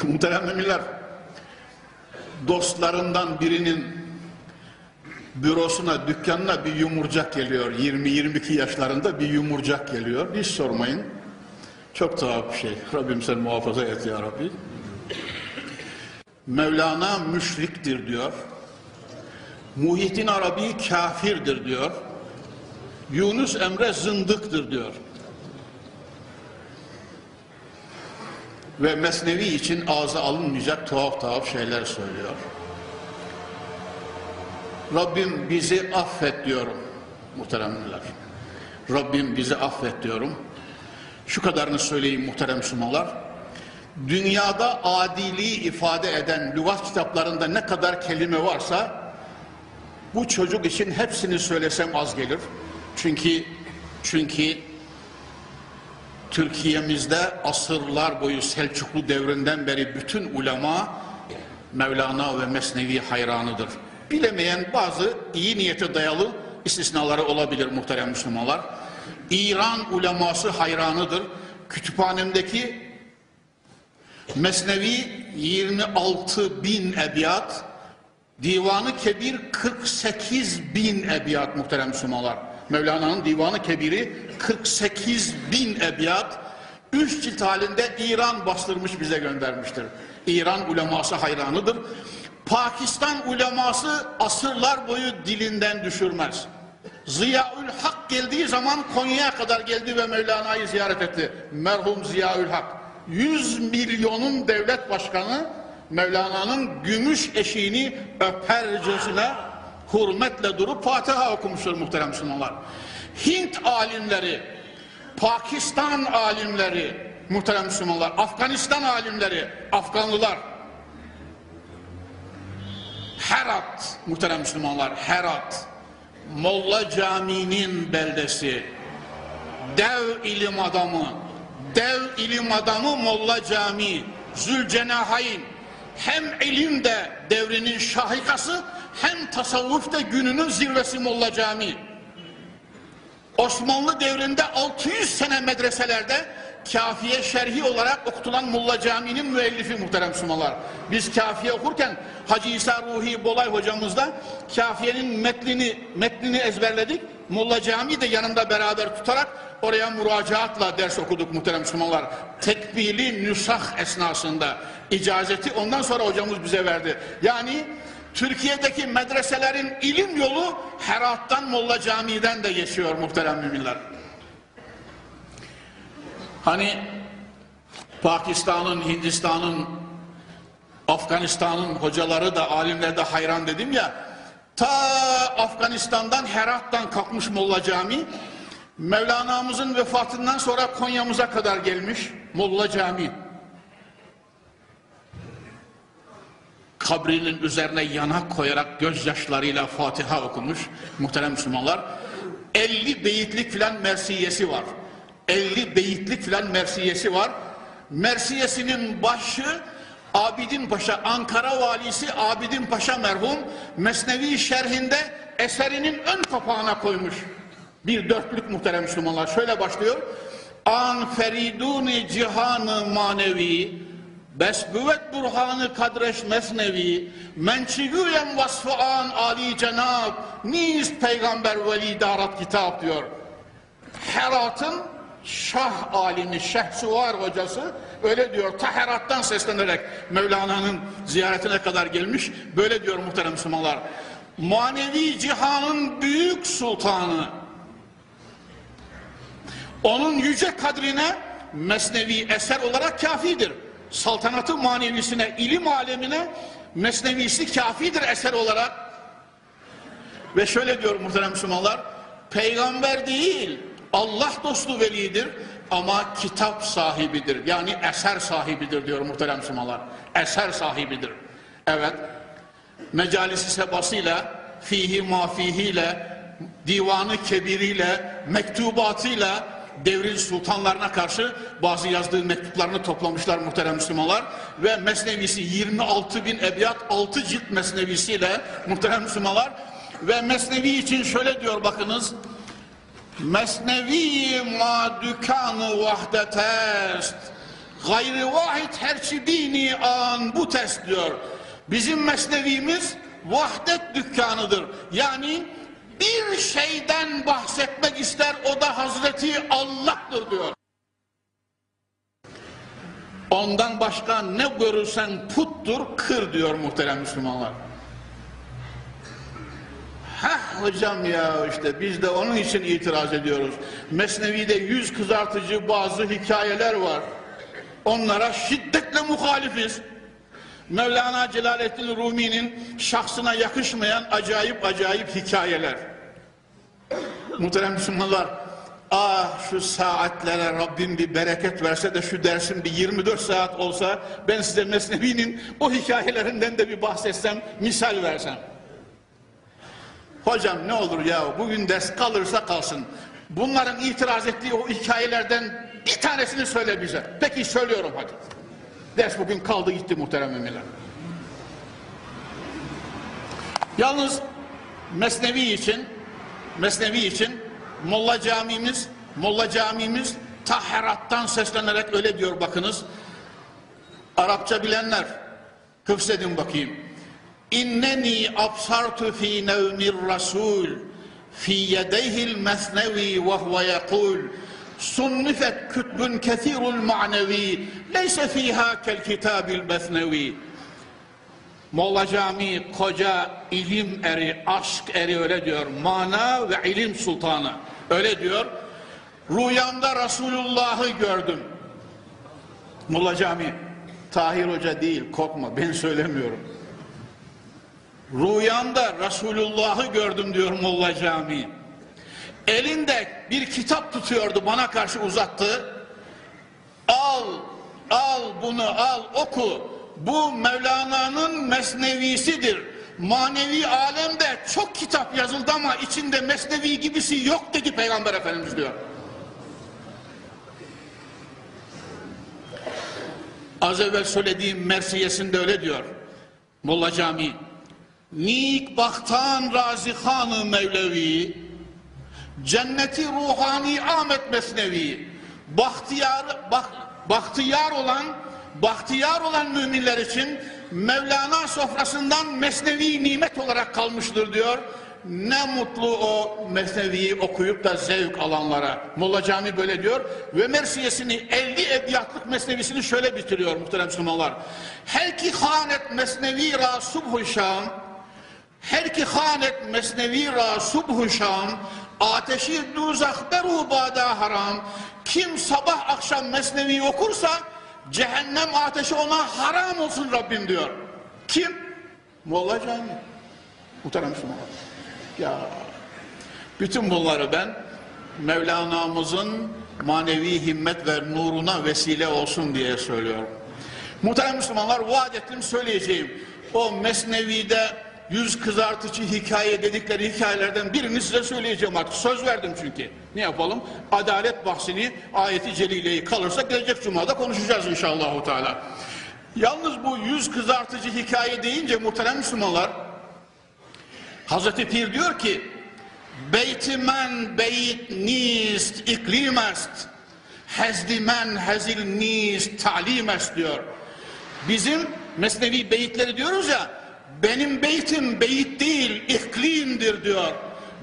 Muhterem müminler, dostlarından birinin bürosuna, dükkanına bir yumurcak geliyor. 20-22 yaşlarında bir yumurcak geliyor. Hiç sormayın. Çok tuhaf bir şey. Rabbim sen muhafaza et ya Rabbi. Mevlana müşriktir diyor. Muhittin Arabi kafirdir diyor. Yunus Emre zındıktır diyor. Ve Mesnevi için ağza alınmayacak tuhaf tuhaf şeyler söylüyor. Rabbim bizi affet diyorum muhteremler. Rabbim bizi affet diyorum. Şu kadarını söyleyeyim muhterem Müslümanlar. Dünyada adiliği ifade eden lügat kitaplarında ne kadar kelime varsa bu çocuk için hepsini söylesem az gelir. Çünkü çünkü Türkiye'mizde asırlar boyu Selçuklu devrinden beri bütün ulema Mevlana ve Mesnevi hayranıdır. Bilemeyen bazı iyi niyete dayalı istisnaları olabilir muhterem Müslümanlar. İran uleması hayranıdır. Kütüphanemdeki Mesnevi 26 bin ebiyat, Divanı Kebir 48 bin ebiyat muhterem Müslümanlar. Mevlana'nın Divanı Kebiri 48 bin ebiyat. Üç cilt halinde İran bastırmış bize göndermiştir. İran uleması hayranıdır. Pakistan uleması asırlar boyu dilinden düşürmez. Ziyaül Hak geldiği zaman Konya'ya kadar geldi ve Mevlana'yı ziyaret etti. Merhum Ziyaül Hak. 100 milyonun devlet başkanı Mevlana'nın gümüş eşiğini öpercesine hürmetle durup Fatiha okumuştur muhterem Müslümanlar. Hint alimleri, Pakistan alimleri, muhterem Müslümanlar, Afganistan alimleri, Afganlılar, Herat, muhterem Müslümanlar, Herat, Molla Camii'nin beldesi, dev ilim adamı, dev ilim adamı Molla Camii, Zülcenahayn, hem ilim de devrinin şahikası, hem tasavvuf da gününün zirvesi Molla Camii. Osmanlı devrinde 600 sene medreselerde kafiye şerhi olarak okutulan Molla Camii'nin müellifi muhterem Müslümanlar. Biz kafiye okurken Hacı İsa Ruhi Bolay hocamızla kafiyenin metnini, metnini ezberledik. Molla Camii de yanında beraber tutarak oraya müracaatla ders okuduk muhterem Müslümanlar. Tekbili nüsah esnasında icazeti ondan sonra hocamız bize verdi. Yani Türkiye'deki medreselerin ilim yolu Herat'tan Molla Camii'den de geçiyor muhterem müminler. Hani Pakistan'ın, Hindistan'ın, Afganistan'ın hocaları da alimler de hayran dedim ya. Ta Afganistan'dan Herat'tan kalkmış Molla Camii. Mevlana'mızın vefatından sonra Konya'mıza kadar gelmiş Molla Camii. Kabrinin üzerine yanak koyarak gözyaşlarıyla Fatiha okumuş muhterem Müslümanlar. 50 beyitlik filan mersiyesi var. 50 beyitlik filan mersiyesi var. Mersiyesinin başı Abidin Paşa, Ankara valisi Abidin Paşa merhum Mesnevi şerhinde eserinin ön kapağına koymuş. Bir dörtlük muhterem Müslümanlar. Şöyle başlıyor. An feriduni cihanı manevi Besbüvet burhanı kadreş mesnevi Mençigüyen vasfı an ali cenab Niz peygamber veli darat kitap diyor. Herat'ın Şah alimi Şehsuvar hocası öyle diyor ta Herat'tan seslenerek Mevlana'nın ziyaretine kadar gelmiş böyle diyor muhterem Müslümanlar manevi cihanın büyük sultanı onun yüce kadrine mesnevi eser olarak kafidir saltanatı manevisine ilim alemine mesnevisi kafidir eser olarak ve şöyle diyor muhterem Müslümanlar peygamber değil Allah dostu velidir ama kitap sahibidir. Yani eser sahibidir diyor muhterem Müslümanlar. Eser sahibidir. Evet. Mecalisi sebasıyla, fihi mafihiyle, divanı kebiriyle, mektubatıyla devrin sultanlarına karşı bazı yazdığı mektuplarını toplamışlar muhterem Müslümanlar ve mesnevisi 26 bin ebiyat 6 cilt mesnevisiyle muhterem Müslümanlar ve mesnevi için şöyle diyor bakınız Mesnevi ma dükkanı vahdet est Gayri vahid herçi dini an bu test diyor. Bizim mesnevimiz vahdet dükkanıdır. Yani bir şeyden bahsetmek ister o da Hazreti Allah'tır diyor. Ondan başka ne görürsen puttur kır diyor muhterem Müslümanlar. Heh hocam ya işte biz de onun için itiraz ediyoruz. Mesnevi'de yüz kızartıcı bazı hikayeler var. Onlara şiddetle muhalifiz. Mevlana Celaleddin Rumi'nin şahsına yakışmayan acayip acayip hikayeler. Muhterem Müslümanlar, ah şu saatlere Rabbim bir bereket verse de şu dersin bir 24 saat olsa ben size Mesnevi'nin o hikayelerinden de bir bahsetsem, misal versem. Hocam ne olur ya bugün ders kalırsa kalsın. Bunların itiraz ettiği o hikayelerden bir tanesini söyle bize. Peki söylüyorum hadi. Ders bugün kaldı gitti muhterem müminler. Yalnız Mesnevi için Mesnevi için Molla camimiz Molla camimiz Taherat'tan seslenerek öyle diyor bakınız. Arapça bilenler hıfzedin bakayım. İnneni absartu fi nevmir rasul fi yedeyhil mesnevi ve huve yekul sunnifet kütbün kethirul ma'nevi leyse fiha kel kitabil mesnevi Molla Cami koca ilim eri, aşk eri öyle diyor. Mana ve ilim sultanı. Öyle diyor. Rüyamda Resulullah'ı gördüm. Molla Cami. Tahir Hoca değil korkma ben söylemiyorum. Rüyamda Resulullah'ı gördüm diyor Molla Cami. Elinde bir kitap tutuyordu bana karşı uzattı. Al, al bunu al oku. Bu Mevlana'nın mesnevisidir. Manevi alemde çok kitap yazıldı ama içinde mesnevi gibisi yok dedi Peygamber Efendimiz diyor. Az evvel söylediğim Mersiyesinde öyle diyor. Molla Cami. Nik baktan razihanı Mevlevi, cenneti ruhani Ahmet Mesnevi, bahtiyar, bak, bahtiyar olan bahtiyar olan müminler için Mevlana sofrasından mesnevi nimet olarak kalmıştır diyor. Ne mutlu o mesneviyi okuyup da zevk alanlara. Molla Cami böyle diyor. Ve Mersiyesini 50 ebiyatlık mesnevisini şöyle bitiriyor muhterem Müslümanlar. Her ki hanet mesnevi ra subhu şam her ki hanet mesnevi ra subhu ateşi duzak beru bada haram kim sabah akşam mesnevi okursa cehennem ateşi ona haram olsun Rabbim diyor. Kim? Molla Cami. Muhterem Müslümanlar. Ya bütün bunları ben Mevlana'mızın manevi himmet ve nuruna vesile olsun diye söylüyorum. Muhterem Müslümanlar vaat ettim söyleyeceğim. O Mesnevi'de yüz kızartıcı hikaye dedikleri hikayelerden birini size söyleyeceğim artık. Söz verdim çünkü. Ne yapalım? Adalet bahsini, ayeti celileyi kalırsa gelecek cumada konuşacağız inşallah. Teala. Yalnız bu yüz kızartıcı hikaye deyince muhterem Müslümanlar Hazreti Pir diyor ki Beytimen beyt nist iklimest Hezdimen hezil nist talimest diyor. Bizim mesnevi beyitleri diyoruz ya benim beytim beyit değil iklimdir diyor.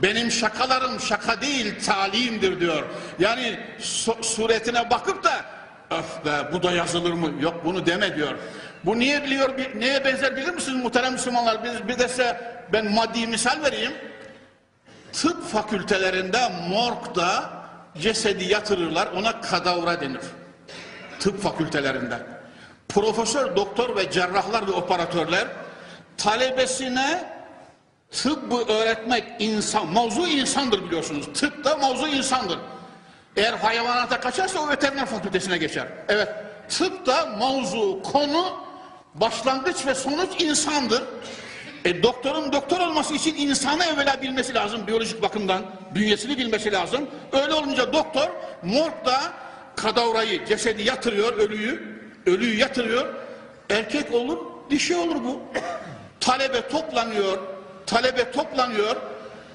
Benim şakalarım şaka değil talimdir diyor. Yani su suretine bakıp da öf be bu da yazılır mı? Yok bunu deme diyor. Bu niye biliyor, neye benzer bilir misiniz muhterem Müslümanlar? Bir, bir de size ben maddi misal vereyim. Tıp fakültelerinde morgda cesedi yatırırlar ona kadavra denir. Tıp fakültelerinde. Profesör, doktor ve cerrahlar ve operatörler talebesine tıbbı öğretmek insan, mavzu insandır biliyorsunuz. Tıp da mavzu insandır. Eğer hayvanata kaçarsa o veteriner fakültesine geçer. Evet, tıp da mavzu, konu, başlangıç ve sonuç insandır. E, doktorun doktor olması için insanı evvela bilmesi lazım biyolojik bakımdan. Bünyesini bilmesi lazım. Öyle olunca doktor morgda kadavrayı, cesedi yatırıyor, ölüyü. Ölüyü yatırıyor. Erkek olur, dişi olur bu. Talebe toplanıyor, talebe toplanıyor.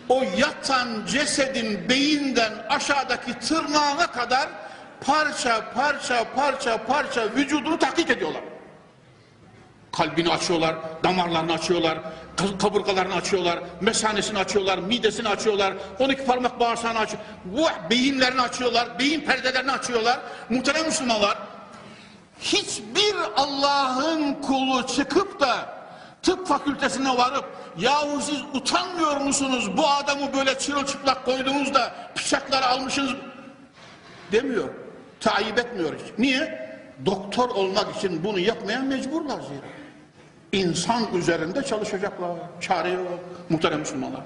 O yatan cesedin beyinden aşağıdaki tırnağına kadar parça parça parça parça vücudunu tahkik ediyorlar. Kalbini açıyorlar, damarlarını açıyorlar, ka- kaburgalarını açıyorlar, mesanesini açıyorlar, midesini açıyorlar, 12 parmak bağırsağını açıyor. Bu beyinlerini açıyorlar, beyin perdelerini açıyorlar. Muhterem Müslümanlar, hiçbir Allah'ın kulu çıkıp da tıp fakültesine varıp yahu siz utanmıyor musunuz bu adamı böyle çırılçıplak koydunuz da bıçakları almışsınız demiyor. Tayyip etmiyor hiç. Niye? Doktor olmak için bunu yapmaya mecburlar zira. İnsan üzerinde çalışacaklar. Çare yok. Muhterem Müslümanlar.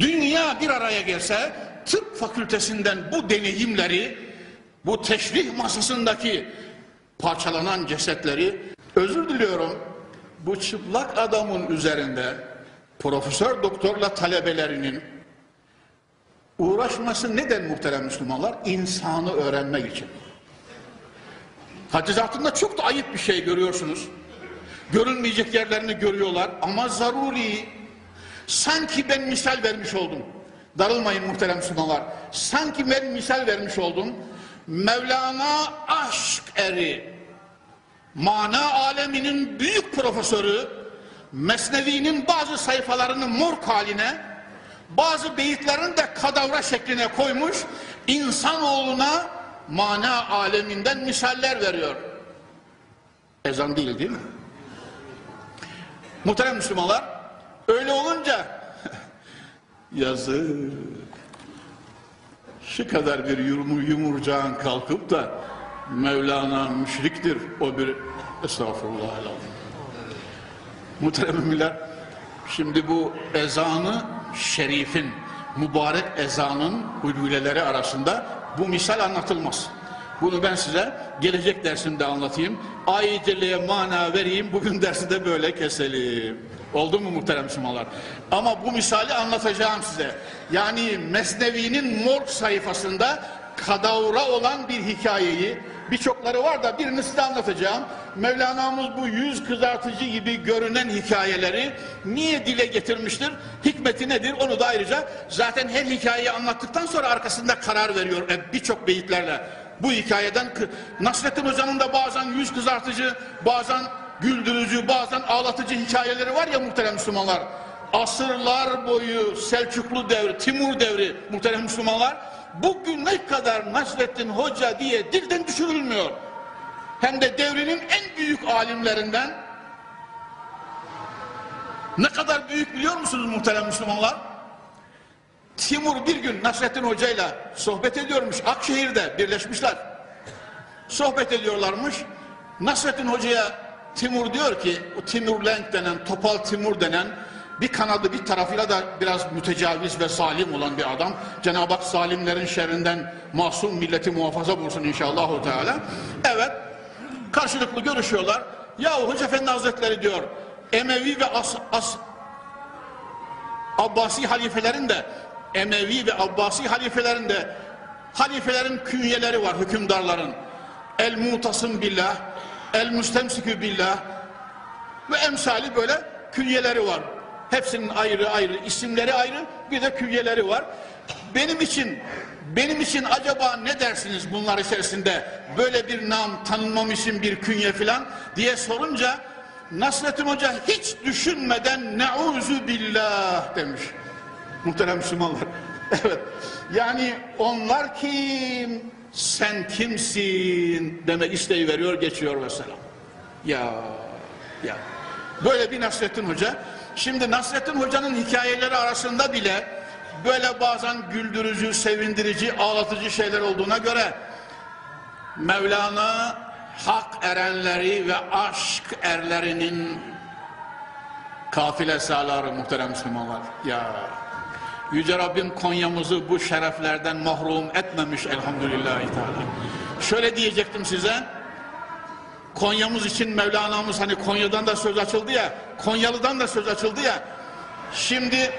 Dünya bir araya gelse tıp fakültesinden bu deneyimleri bu teşrih masasındaki parçalanan cesetleri özür diliyorum bu çıplak adamın üzerinde profesör doktorla talebelerinin uğraşması neden muhterem Müslümanlar? İnsanı öğrenmek için. Hadizatında çok da ayıp bir şey görüyorsunuz. Görünmeyecek yerlerini görüyorlar ama zaruri. Sanki ben misal vermiş oldum. Darılmayın muhterem Müslümanlar. Sanki ben misal vermiş oldum. Mevlana aşk eri, mana aleminin büyük profesörü, Mesnevi'nin bazı sayfalarını morg haline, bazı beyitlerini de kadavra şekline koymuş, insanoğluna mana aleminden misaller veriyor. Ezan değil değil mi? Muhterem Müslümanlar, öyle olunca yazık. Şu kadar bir yumur, yumurcağın kalkıp da Mevlana müşriktir. O bir estağfurullah. Muhterem müminler, şimdi bu ezanı şerifin, mübarek ezanın hulüleleri arasında bu misal anlatılmaz. Bunu ben size gelecek dersimde anlatayım. Ayet-i Celle'ye mana vereyim, bugün dersi de böyle keselim. Oldu mu muhterem Müslümanlar? Ama bu misali anlatacağım size. Yani Mesnevi'nin morg sayfasında kadavra olan bir hikayeyi, birçokları var da birini size anlatacağım. Mevlana'mız bu yüz kızartıcı gibi görünen hikayeleri niye dile getirmiştir? Hikmeti nedir? Onu da ayrıca zaten her hikayeyi anlattıktan sonra arkasında karar veriyor e, birçok beyitlerle. Bu hikayeden Nasrettin Hoca'nın da bazen yüz kızartıcı, bazen güldürücü, bazen ağlatıcı hikayeleri var ya muhterem Müslümanlar. Asırlar boyu Selçuklu devri, Timur devri muhterem Müslümanlar bugüne kadar Nasrettin Hoca diye dilden düşürülmüyor. Hem de devrinin en büyük alimlerinden ne kadar büyük biliyor musunuz muhterem Müslümanlar? Timur bir gün Nasrettin Hoca ile sohbet ediyormuş Akşehir'de birleşmişler. Sohbet ediyorlarmış. Nasrettin Hoca'ya Timur diyor ki o Timur Lenk denen Topal Timur denen bir kanadı bir tarafıyla da biraz mütecaviz ve salim olan bir adam. Cenab-ı Hak salimlerin şerrinden masum milleti muhafaza bulsun inşallah. Teala. Evet karşılıklı görüşüyorlar. Yahu Hoca Efendi Hazretleri diyor Emevi ve As, As Abbasi halifelerin de Emevi ve Abbasi halifelerin de halifelerin künyeleri var hükümdarların. El mutasım billah, el müstemsikü billah ve emsali böyle künyeleri var. Hepsinin ayrı ayrı, isimleri ayrı, bir de künyeleri var. Benim için benim için acaba ne dersiniz bunlar içerisinde böyle bir nam tanınmam için bir künye filan diye sorunca Nasrettin Hoca hiç düşünmeden neuzu billah demiş. Muhterem Müslümanlar. Evet. Yani onlar kim? Sen kimsin? Demek isteği veriyor, geçiyor mesela. Ya, ya. Böyle bir Nasrettin Hoca. Şimdi Nasrettin Hoca'nın hikayeleri arasında bile böyle bazen güldürücü, sevindirici, ağlatıcı şeyler olduğuna göre Mevlana hak erenleri ve aşk erlerinin kafile sağları muhterem Müslümanlar. Ya Yüce Rabbim Konya'mızı bu şereflerden mahrum etmemiş elhamdülillahi teala. Şöyle diyecektim size. Konya'mız için Mevlana'mız hani Konya'dan da söz açıldı ya, Konyalı'dan da söz açıldı ya. Şimdi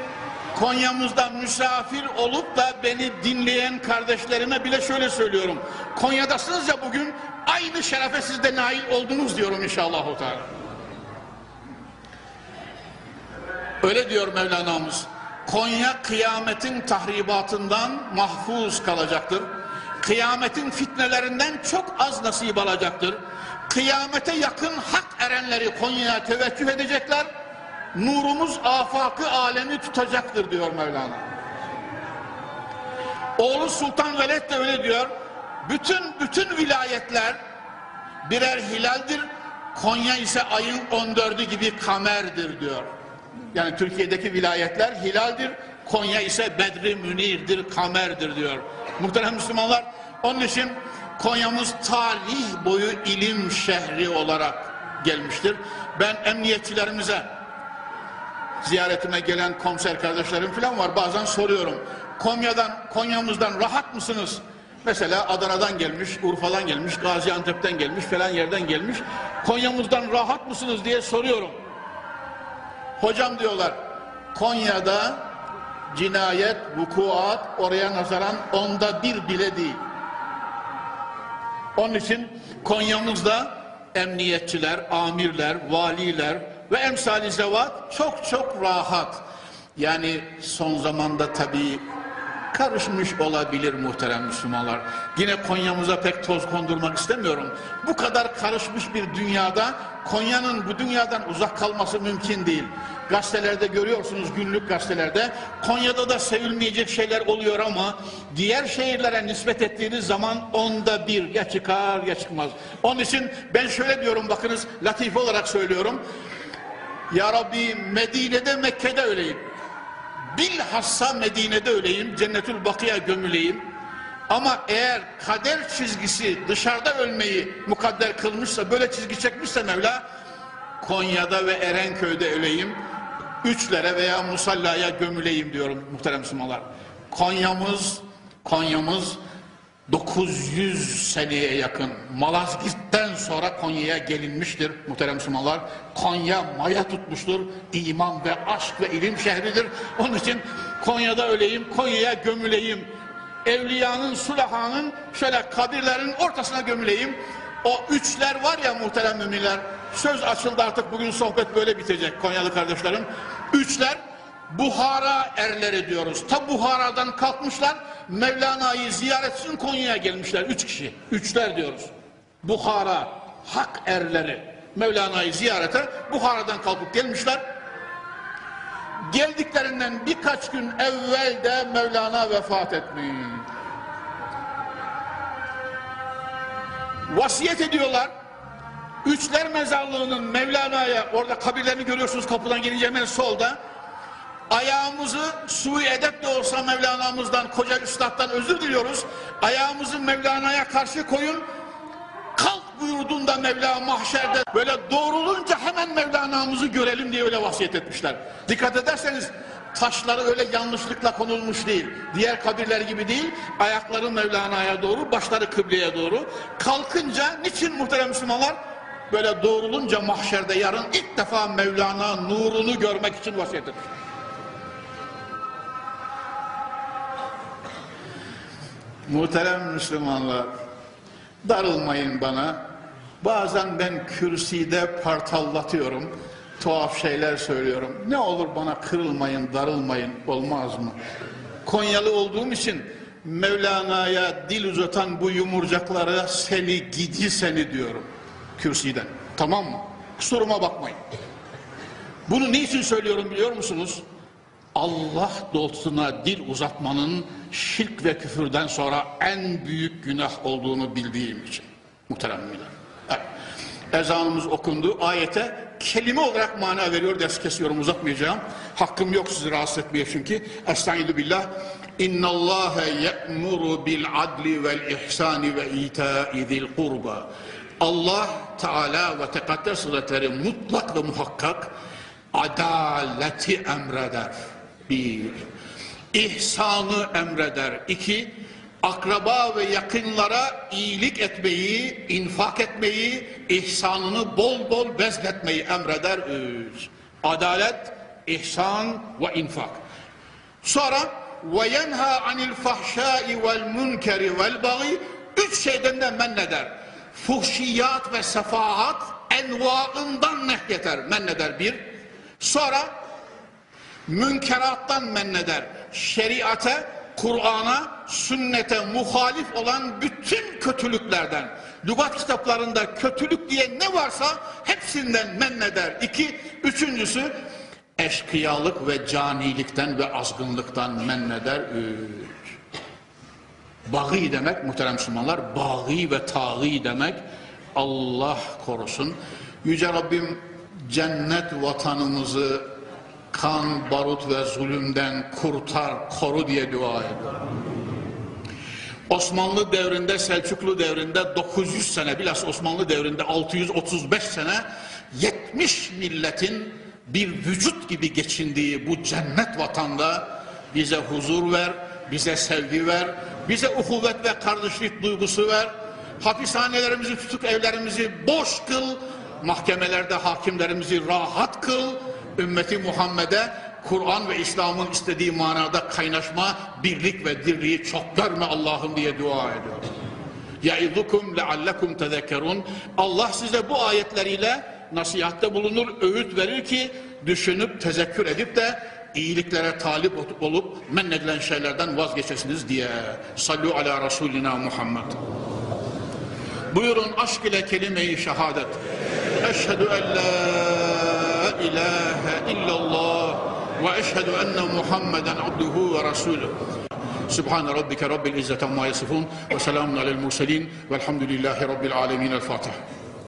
Konya'mızda misafir olup da beni dinleyen kardeşlerime bile şöyle söylüyorum. Konya'dasınız ya bugün aynı şerefe siz de nail oldunuz diyorum inşallah. Öyle diyor Mevlana'mız. Konya kıyametin tahribatından mahfuz kalacaktır. kıyametin fitnelerinden çok az nasip alacaktır. Kıyamete yakın hak erenleri Konya'ya teveccüh edecekler. Nurumuz afakı alemi tutacaktır diyor Mevlana. Oğlu Sultan Veled de öyle diyor. Bütün bütün vilayetler birer hilaldir. Konya ise ayın 14'ü gibi kamerdir diyor. Yani Türkiye'deki vilayetler hilaldir. Konya ise Bedri Münir'dir, kamerdir diyor. Muhterem Müslümanlar, onun için Konya'mız tarih boyu ilim şehri olarak gelmiştir. Ben emniyetçilerimize, ziyaretime gelen komiser kardeşlerim falan var. Bazen soruyorum. Konya'dan, Konya'mızdan rahat mısınız? Mesela Adana'dan gelmiş, Urfa'dan gelmiş, Gaziantep'ten gelmiş, falan yerden gelmiş. Konya'mızdan rahat mısınız diye soruyorum. Hocam diyorlar, Konya'da cinayet, vukuat oraya nazaran onda bir bile değil. Onun için Konya'mızda emniyetçiler, amirler, valiler ve emsali zevat çok çok rahat. Yani son zamanda tabii karışmış olabilir muhterem Müslümanlar. Yine Konya'mıza pek toz kondurmak istemiyorum. Bu kadar karışmış bir dünyada Konya'nın bu dünyadan uzak kalması mümkün değil. Gazetelerde görüyorsunuz günlük gazetelerde Konya'da da sevilmeyecek şeyler oluyor ama diğer şehirlere nispet ettiğiniz zaman onda bir ya çıkar ya çıkmaz. Onun için ben şöyle diyorum bakınız latife olarak söylüyorum. Ya Rabbi Medine'de Mekke'de öleyim. Bilhassa Medine'de öleyim, Cennetül Bakı'ya gömüleyim. Ama eğer kader çizgisi dışarıda ölmeyi mukadder kılmışsa, böyle çizgi çekmişse Mevla, Konya'da ve Erenköy'de öleyim, üçlere veya musallaya gömüleyim diyorum muhterem Müslümanlar. Konya'mız, Konya'mız 900 seneye yakın Malazgirt'ten sonra Konya'ya gelinmiştir muhterem Müslümanlar. Konya maya tutmuştur. İman ve aşk ve ilim şehridir. Onun için Konya'da öleyim, Konya'ya gömüleyim. Evliyanın, sulahanın şöyle kabirlerin ortasına gömüleyim. O üçler var ya muhterem müminler. Söz açıldı artık bugün sohbet böyle bitecek Konyalı kardeşlerim. Üçler Buhara erleri diyoruz. Ta Buhara'dan kalkmışlar Mevlana'yı ziyaret için Konya'ya gelmişler. Üç kişi. Üçler diyoruz. Buhara hak erleri Mevlana'yı ziyarete Buhara'dan kalkıp gelmişler. Geldiklerinden birkaç gün evvel de Mevlana vefat etmiş. Vasiyet ediyorlar. Üçler mezarlığının Mevlana'ya orada kabirlerini görüyorsunuz kapıdan gelince hemen solda ayağımızı sui edep de olsa Mevlana'mızdan, koca üstaddan özür diliyoruz. Ayağımızı Mevlana'ya karşı koyun. Kalk buyurduğunda Mevla mahşerde böyle doğrulunca hemen Mevlana'mızı görelim diye öyle vasiyet etmişler. Dikkat ederseniz taşları öyle yanlışlıkla konulmuş değil. Diğer kabirler gibi değil. Ayakları Mevlana'ya doğru, başları kıbleye doğru. Kalkınca niçin muhterem Müslümanlar? Böyle doğrulunca mahşerde yarın ilk defa Mevlana nurunu görmek için vasiyet etmişler. Muhterem Müslümanlar, darılmayın bana. Bazen ben kürsüde partallatıyorum, tuhaf şeyler söylüyorum. Ne olur bana kırılmayın, darılmayın, olmaz mı? Konyalı olduğum için Mevlana'ya dil uzatan bu yumurcaklara seni gidi seni diyorum kürsüden. Tamam mı? Kusuruma bakmayın. Bunu niçin söylüyorum biliyor musunuz? Allah dostuna dil uzatmanın şirk ve küfürden sonra en büyük günah olduğunu bildiğim için. Muhterem müminler. Ezanımız okundu. Ayete kelime olarak mana veriyor. Ders kesiyorum uzatmayacağım. Hakkım yok sizi rahatsız etmeye çünkü. Estaizu billah. İnna Allah ye'muru bil adli vel ihsani ve ita'i zil kurba. Allah Teala ve Tekaddes Hazretleri mutlak ve muhakkak adaleti emreder. Bir, ihsanı emreder. İki, akraba ve yakınlara iyilik etmeyi, infak etmeyi, ihsanını bol bol bezletmeyi emreder. Üç, adalet, ihsan ve infak. Sonra ve yenha anil fahşai vel münkeri vel bagi üç şeyden de men eder. Fuhşiyat ve sefahat envaından nehyeder, men eder bir. Sonra münkerattan men eder. Şeriate Kur'an'a, sünnete muhalif olan bütün kötülüklerden, lügat kitaplarında kötülük diye ne varsa hepsinden men eder. İki, üçüncüsü eşkıyalık ve canilikten ve azgınlıktan men eder. Üç. Bağı demek muhterem Müslümanlar, bağı ve tağı demek Allah korusun. Yüce Rabbim cennet vatanımızı kan, barut ve zulümden kurtar, koru diye dua ediyorum. Osmanlı devrinde, Selçuklu devrinde 900 sene, bilhassa Osmanlı devrinde 635 sene 70 milletin bir vücut gibi geçindiği bu cennet vatanda bize huzur ver, bize sevgi ver, bize uhuvvet ve kardeşlik duygusu ver. Hapishanelerimizi, tutuk evlerimizi boş kıl, mahkemelerde hakimlerimizi rahat kıl, ümmeti Muhammed'e Kur'an ve İslam'ın istediği manada kaynaşma, birlik ve dirliği çok görme Allah'ım diye dua ediyorum. Yaidukum leallekum tezekkerun. Allah size bu ayetleriyle nasihatte bulunur, öğüt verir ki düşünüp tezekkür edip de iyiliklere talip olup men edilen şeylerden vazgeçesiniz diye. Sallu ala Resulina Muhammed. Buyurun aşk ile kelime-i şehadet. Eşhedü en la ilahe illallah ve eşhedü enne Muhammeden abduhu ve resulü. Sübhane rabbike rabbil izzete amma yasifun ve selamun alel murselin velhamdülillahi rabbil alemin. El Fatiha.